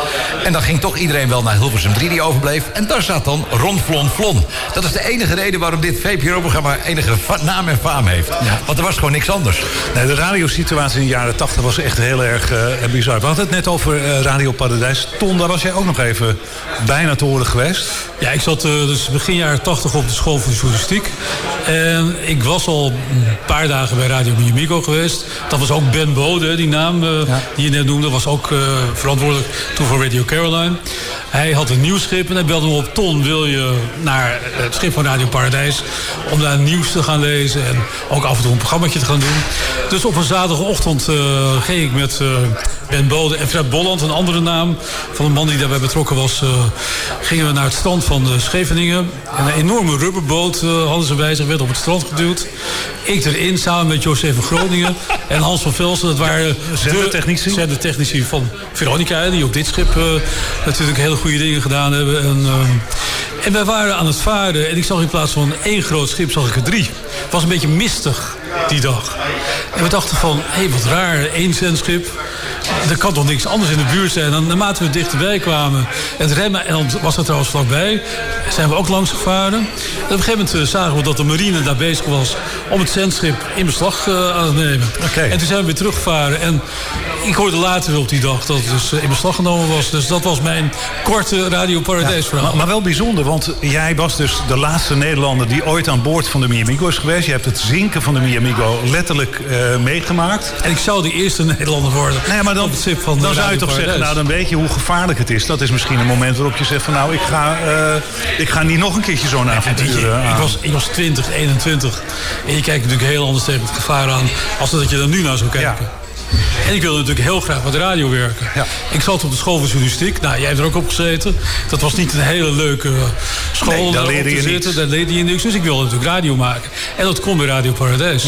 En dan ging toch iedereen wel naar Hilversum 3 die overbleef. En daar zat dan Ron Flon Flon. Dat is de enige reden waarom dit VPRO-programma enige naam en faam heeft. Want er was gewoon niks anders. Nee, de radiosituatie in de jaren 80 was echt heel erg eh, bizar. We hadden het net over eh, Radio Paradijs. Ton, daar was jij ook nog even bijna te horen geweest. Ja, ik zat eh, dus begin jaren 80 op de school voor journalistiek. En ik was al een paar dagen bij Radio Miamigo geweest. Dat was ook Ben Bode, die naam die je net noemde. Was ook verantwoordelijk toen voor Radio Caroline. Hij had een nieuwsschip en hij belde me op. Ton, wil je naar het schip van Radio Paradijs... om daar nieuws te gaan lezen en ook af en toe een programmaatje te gaan doen. Dus op een zaterdagochtend eh, ging ik met eh, Ben Bode en Fred Bolland... een andere naam van een man die daarbij betrokken was... eh, gingen we naar het strand van Scheveningen. En een enorme rubberboot hadden ze bij zich, werd op het strand geduwd. Ik erin, samen met José van Groningen en Hans van Velsen. Dat waren de zendertechnici van Veronica... die op dit schip natuurlijk hele goede dingen gedaan hebben. En, ehm, en wij waren aan het varen en ik zag in plaats van één groot schip zag ik er drie. Het was een beetje mistig die dag. En we dachten van, hé, hey, wat raar, één zendschip. Er kan toch niks anders in de buurt zijn. En naarmate we dichterbij kwamen, het remmen, en was er trouwens vlakbij, zijn we ook langs gevaren. En op een gegeven moment eh, zagen we dat de marine daar bezig was om het zendschip in beslag eh, aan te nemen. En toen zijn we weer teruggevaren. En ik hoorde later op die dag dat het dus eh, in beslag genomen was. Dus dat was mijn korte Radio Paradijs verhaal. Maar, maar wel bijzonder, want jij was dus de laatste Nederlander die ooit aan boord van de Miamigo is geweest. Je hebt het zinken van de Miamigo letterlijk meegemaakt. En ik zou de eerste Nederlander worden. Nee, maar dan, van dan zou je toch zeggen, nou dan weet je hoe gevaarlijk het is. Dat is misschien een moment waarop je zegt van nou, ik ga, eh, ik ga niet nog een keertje zo'n avontuur Ik, aan. ik, was, ik was 20, 21. En je kijkt natuurlijk heel anders tegen het gevaar aan... als dat je er nu naar zou kijken. En ik wilde natuurlijk heel graag met de radio werken. Ik zat op de school voor journalistiek. Nou, jij hebt er ook op gezeten. Dat was niet een hele leuke school Nee, daar leerde je zitten. Daar leerde je niks. Dus ik wilde natuurlijk radio maken. En dat kon bij Radio Paradijs.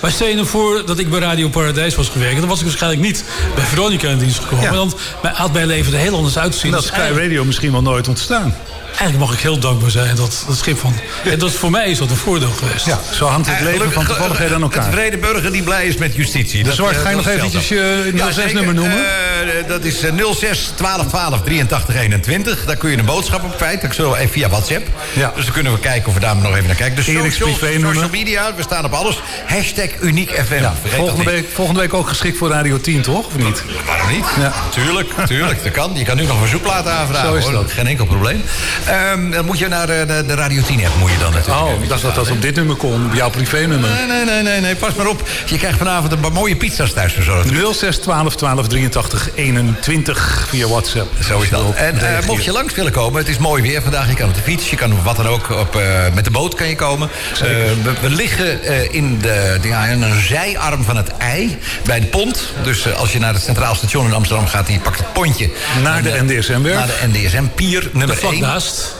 Maar stel je nou voor dat ik bij Radio Paradijs was gewerkt... dan was ik waarschijnlijk niet bij Veronica in dienst gekomen. Ja. Want had mijn leven er heel anders uitzien. En dat Dus Sky Radio misschien wel nooit ontstaan. Eigenlijk mag ik heel dankbaar zijn dat dat schip van... En dat, voor mij is dat een voordeel geweest. Ja, zo hangt het leven van toevalligheden aan elkaar. Het vrede burger die blij is met justitie. De Zwart, eh, ga je nog eventjes stelt je dat. 06-nummer zeker. noemen? Eh, dat is eh, 06 12 12 83 21. Daar kun je een boodschap op kwijt. Dat even via WhatsApp. Dus dan kunnen we kijken of we daar nog even naar kijken. Dus Eriks social media, we staan op alles. Hashtag uniek FM. Volgende week, volgende week ook geschikt voor Radio 10, toch? Of niet? Waarom niet? Ja. Tuurlijk, tuurlijk. Dat kan. Je kan nu nog een verzoekplaat aanvragen. Zo is hoor. dat. Geen enkel probleem. Ehm, dan moet je naar de, de, Radio 10 app moet je dan natuurlijk. Oh, ik dacht dat dat op dit nummer kon, op jouw privé-nummer. Nee, nee, nee, nee, nee, pas maar op. Je krijgt vanavond een paar mooie pizza's thuis verzorgd. 06 12 12 83 21 via WhatsApp. Zo is dat. En eh, mocht je langs willen komen, het is mooi weer vandaag. Je kan op de fiets, je kan wat dan ook. Op, eh, met de boot kan je komen. Eh, we, we liggen in, de, ja, in een zijarm van het ei bij de pont. Dus als je naar het Centraal Station in Amsterdam gaat... je pakt het pontje. Naar de NDSM-werf. Naar de NDSM-pier nummer vlak 1.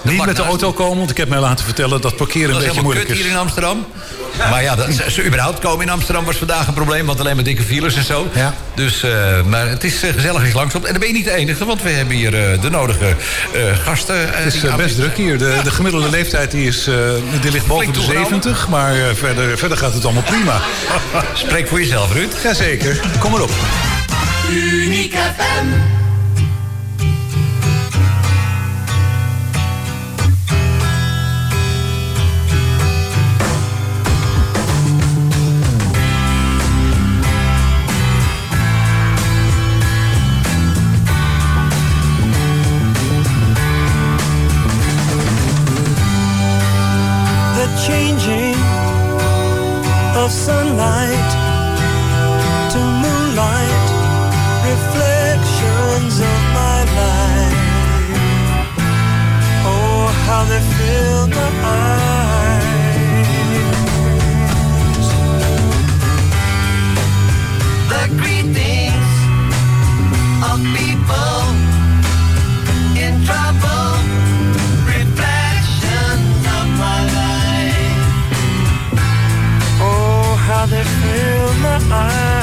Niet met de auto komen, want ik heb mij laten vertellen dat parkeren een Dat beetje helemaal moeilijk kut is. hier in Amsterdam. Maar ja, dat, ze, überhaupt komen in Amsterdam was vandaag een probleem. Want alleen maar dikke files en zo. Ja. Dus, eh, maar het is eh, gezellig je langskomt. En dan ben je niet de enige, want we hebben hier eh, de nodige eh, gasten. Het is best druk hier. De, de gemiddelde leeftijd die is, eh, die ligt boven de toegenomen. 70, maar eh, verder, verder gaat het allemaal prima. Spreek voor jezelf, Ruud. Jazeker, kom maar op. Uniek FM. Sunlight to moonlight, reflections of my life. Oh, how they fill my eyes. My eyes.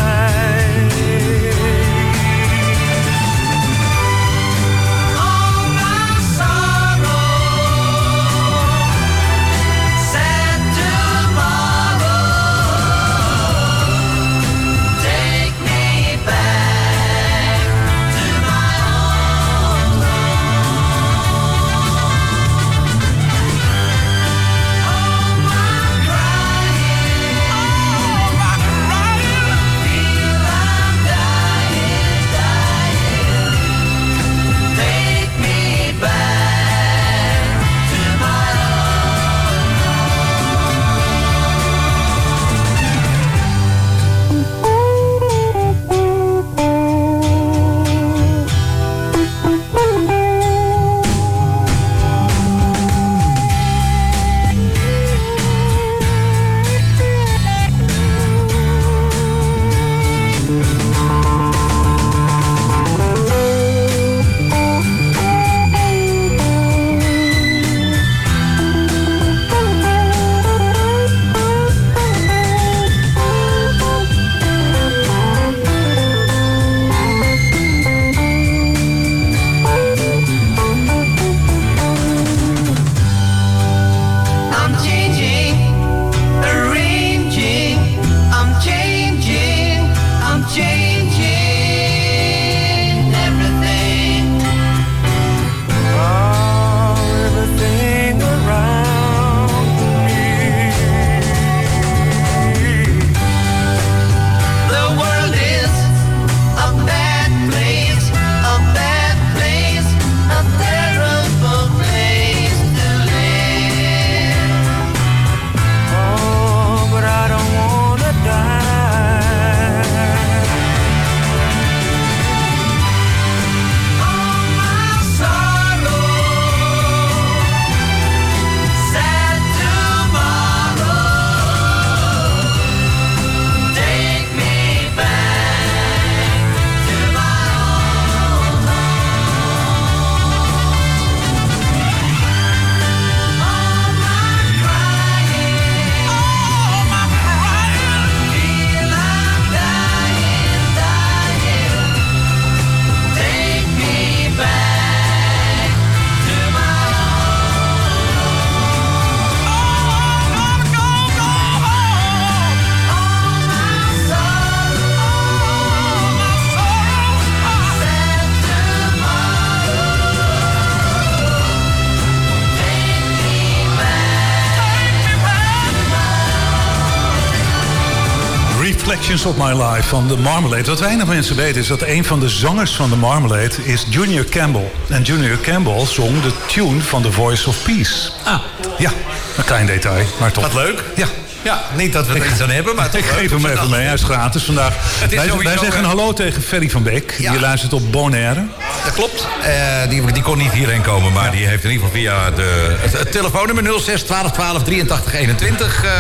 Of My Life van de Marmalade. Wat weinig mensen weten is dat een van de zangers van de Marmalade is Junior Campbell. En Junior Campbell zong de tune van The Voice of Peace. Ah. Ja, een klein detail, maar toch. Wat leuk. Ja. Ja, niet dat we er iets aan hebben, maar toch Ik geef hem even mee, hij is gratis vandaag. Is Wij, sowieso, wij zeggen hallo tegen Ferry van Beek. Ja. Die luistert op Bonaire. Dat klopt. Eh, die, die kon niet hierheen komen, maar die heeft in ieder geval via de, het, het telefoonnummer 06 12 12 83 21 eh,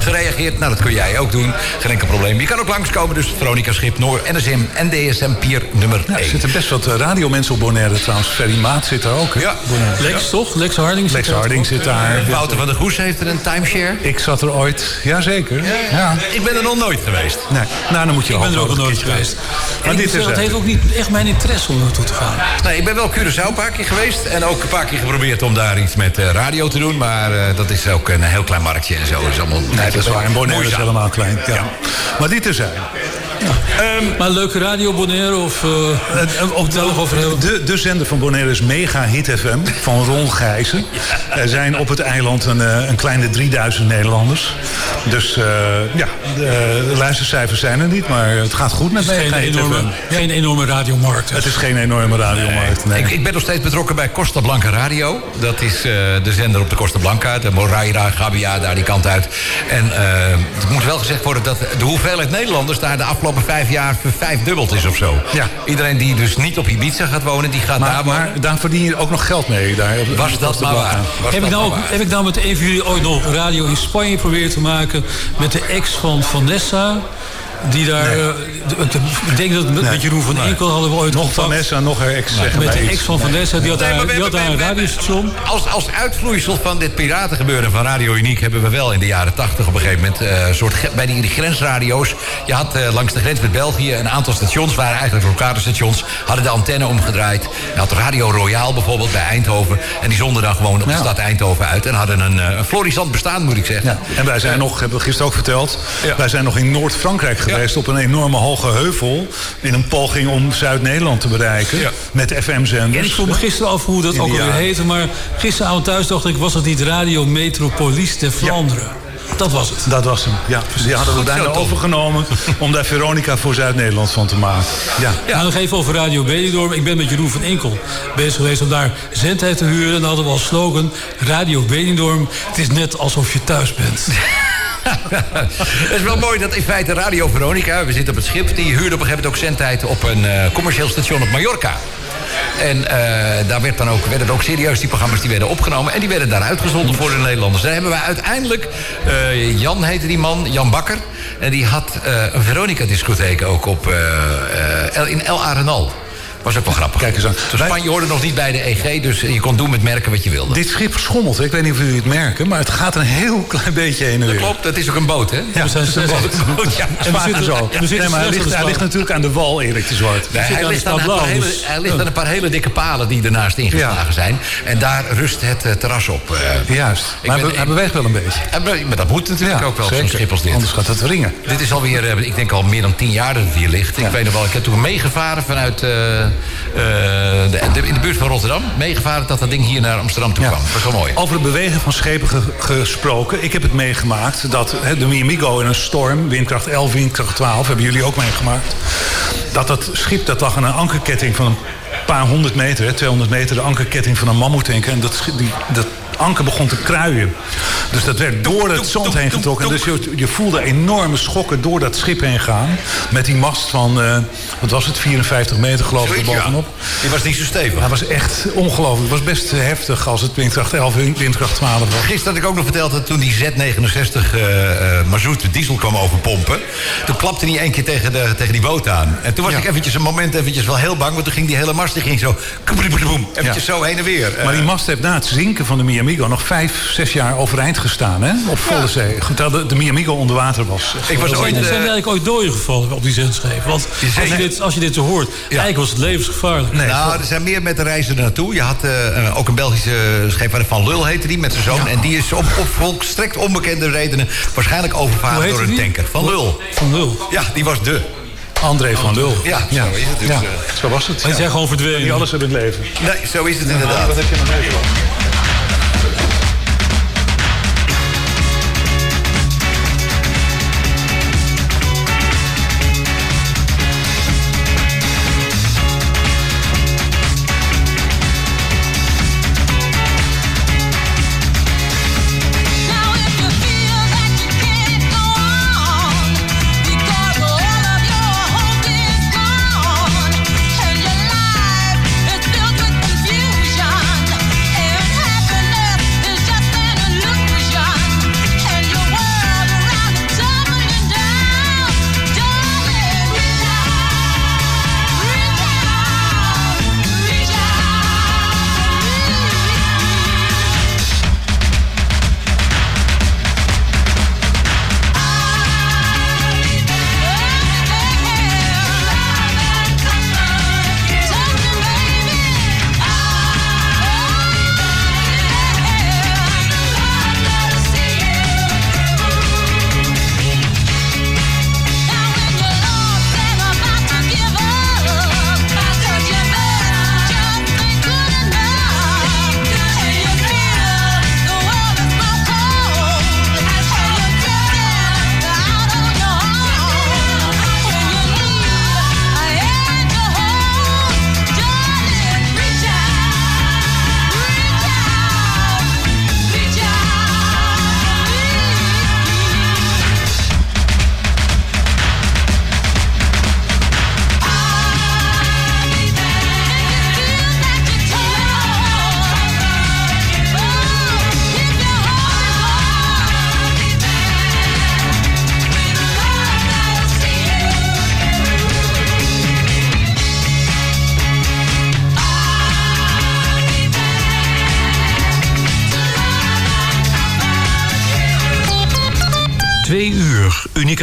gereageerd. Nou, dat kun jij ook doen. Geen enkel probleem. Je kan ook langskomen, dus Veronica Schip, Noor, NSM en DSM Pier nummer Ja, er 1. zitten best wat eh, radiomensen op Bonaire trouwens. Ferry Maat zit daar ook. hè? Ja. Bonaire. Lex, toch? Lex Harding. zit Lex er Harding zit daar. Wouter van der Goes heeft er een timeshare. Ik zat er ooit. Jazeker. Ja. Ik ben er nog nooit geweest. Nee, nou dan moet je Ik ben er ook nog een nooit keertje geweest. Maar En dit is het het. heeft ook niet echt mijn interesse om naartoe te gaan. Nee, ik ben wel Curaçao een paar keer geweest. En ook een paar keer geprobeerd om daar iets met eh, radio te doen. Maar eh, dat is ook een heel klein marktje en zo. Dat is allemaal Nee, dat is waar. En Bonaire is helemaal klein. Ja. Maar dit is hij. Maar leuke radio, Bonaire of... Uh, of daar nog over heel... De, de zender van Bonaire is Mega Hit FM van Ron Gijzen. Er zijn op het eiland een, eh, een kleine 3000 Nederlanders. Dus eh, ja, de luistercijfers zijn er niet, maar het gaat goed met Mega geen Hit enorme, FM. geen enorme radiomarkt. dus. Het is geen enorme radiomarkt. Nee. Ik, ik ben nog steeds betrokken bij Costa Blanca Radio. Dat is eh, de zender op de Costa Blanca. De Moraira, Gabia, daar die kant uit. En eh, het moet wel gezegd worden dat de hoeveelheid Nederlanders... daar de afgelopen vijf jaar vervijfdubbeld is of zo. Ja. Iedereen die dus niet op Ibiza gaat wonen, die gaat daar maar, wonen. maar daar verdien je ook nog geld mee. Daar, op- Was dat maar waar? Heb ik, nou, maar heb ik nou met een van jullie ooit nog radio in Spanje proberen te maken... met de ex van Vanessa... Die daar, eh, ik denk dat met, met Jeroen van Enkel hadden we ooit Nog contact. Vanessa, nog haar ex. Met de ex van Vanessa, die had Nee, daar, die had daar een radiostation. Als, als uitvloeisel van dit piratengebeuren van Radio Uniek... hebben we wel in de jaren tachtig op een gegeven moment... eh, een soort bij die, die grensradio's... je had eh, langs de grens met België een aantal stations... waren eigenlijk lokale stations, hadden de antenne omgedraaid. Je had Radio Royaal bijvoorbeeld bij Eindhoven... en die zonden dan gewoon op de Ja. stad Eindhoven uit... en hadden een, eh, een florissant bestaan, moet ik zeggen. Ja. En wij zijn nog, hebben we gisteren ook verteld... Ja. wij zijn nog in Noord-Frankrijk geweest... op een enorme hoge heuvel... in een poging om Zuid-Nederland te bereiken... Met FM-zenders. En ik vroeg me gisteren af hoe dat ook alweer heette. Maar gisteravond thuis dacht ik, was het niet Radio Metropolis de Vlaanderen? Dat was het. Dat was hem, ja. Die hadden we bijna overgenomen... om daar Veronica voor Zuid-Nederland van te maken. Ja. Ja. nog even over Radio Benidorm. Ik ben met Jeroen van Enkel bezig geweest om daar zendtijd te huren. En dan hadden we als slogan Radio Benidorm. Het is net alsof je thuis bent. Het is wel mooi dat in feite Radio Veronica, we zitten op het schip... die huurde op een gegeven moment ook zendtijd op een eh, commercieel station op Mallorca. En eh, daar werd dan ook, werden ook serieus die programma's die werden opgenomen... en die werden daar uitgezonden voor de Nederlanders. Daar hebben we uiteindelijk, eh, Jan heette die man, Jan Bakker... en die had een Veronica-discotheek ook op, in El Arenal. Was ook wel grappig. Kijk eens aan. Toen Wij- Spanje hoorde nog niet bij de EG, dus je kon doen met merken wat je wilde. Dit schip schommelt. Ik weet niet of jullie het merken... maar het gaat een heel klein beetje heen en weer. Klopt, dat is ook een boot, hè? Ja, het is een boot. Ja, En we Zwaar zitten- zo. Nee, maar hij ligt, hij natuurlijk aan de wal, Erik de Zwart. Nee, hij, ligt aan hele, dus- hij ligt aan een paar hele dikke palen die ernaast ingeslagen Ja. zijn. En daar rust het eh, terras op. eh. Juist. Ik Maar ben- hij, beweegt wel een beetje. En, maar- dat moet natuurlijk ook wel, zo'n schip als dit. Anders gaat het wringen. Dit is alweer, eh, ik denk al meer dan tien jaar dat het hier ligt. Ik weet nog wel, ik heb toen meegevaren vanuit de, de- in de buurt van Rotterdam. Meegevaren dat dat ding hier naar Amsterdam toe kwam. Dat was wel mooi. Over het bewegen van schepen ge- gesproken. Ik heb het meegemaakt dat hè, de Miamigo in een storm, windkracht 11, windkracht 12, hebben jullie ook meegemaakt. Dat dat schip dat lag aan een ankerketting van een paar honderd meter, hè, 200 meter, de ankerketting van een mammoetanker. En dat, die, dat anker begon te kruien. Dus dat werd door het zand heen getrokken. Dus je, je voelde enorme schokken door dat schip heen gaan. Met die mast van, eh, wat was het, 54 meter geloof ik erbovenop. Die was niet zo stevig. Hij was echt ongelooflijk. Het was best heftig als het windkracht 11, wind- windkracht 12 was. Gisteren had ik ook nog verteld dat toen die Z69 eh eh mazoet de diesel kwam overpompen. Toen klapte hij één keer tegen, de, tegen die boot aan. En toen was Ja. ik eventjes een moment eventjes wel heel bang. Want toen ging die hele die ging zo... Ja. zo heen en weer. Maar die mast heeft na het zinken van de Miamigo nog vijf, zes jaar overeind gestaan, hè? Op volle zee. Dat de, de Miamigo onder water was. ik was ooit... er zijn eigenlijk ooit doden gevallen op die zendschepen. Want als je, dit, als je dit zo hoort, eigenlijk was het levensgevaarlijk. Nou, er zijn meer met de reizen naartoe. Je had ook een Belgische scheepvaarder van Lul heette die met zijn zoon. En die is op, op volstrekt onbekende redenen waarschijnlijk overvaren door een tanker. Van Lul. Van nul. Ja, die was de. André van Lul. Ja, zo is het dus, Ja, eh. zo was het. Maar die zijn gewoon verdwenen. Niet alles hebben in het leven. Nee, zo is het inderdaad. Wat heb je nog meegemaakt?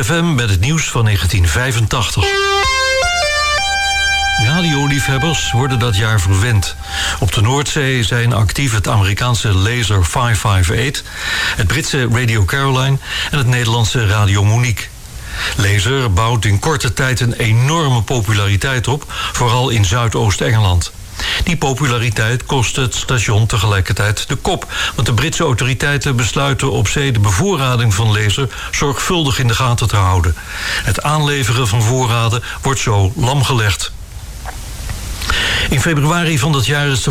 FM met het nieuws van 1985. Radioliefhebbers worden dat jaar verwend. Op de Noordzee zijn actief het Amerikaanse Laser 558... het Britse Radio Caroline en het Nederlandse Radio Monique. Laser bouwt in korte tijd een enorme populariteit op... vooral in Zuidoost-Engeland. Die populariteit kost het station tegelijkertijd de kop. Want de Britse autoriteiten besluiten op zee de bevoorrading van laser zorgvuldig in de gaten te houden. Het aanleveren van voorraden wordt zo lamgelegd. In februari van dat jaar is de